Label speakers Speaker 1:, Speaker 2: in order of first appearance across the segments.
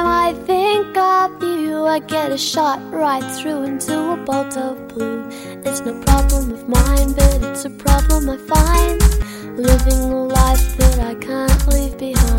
Speaker 1: time I think of you, I get a shot right through into a bolt of blue. It's no problem of mine, but it's a problem I find. Living a life that I can't leave behind.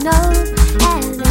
Speaker 1: know. And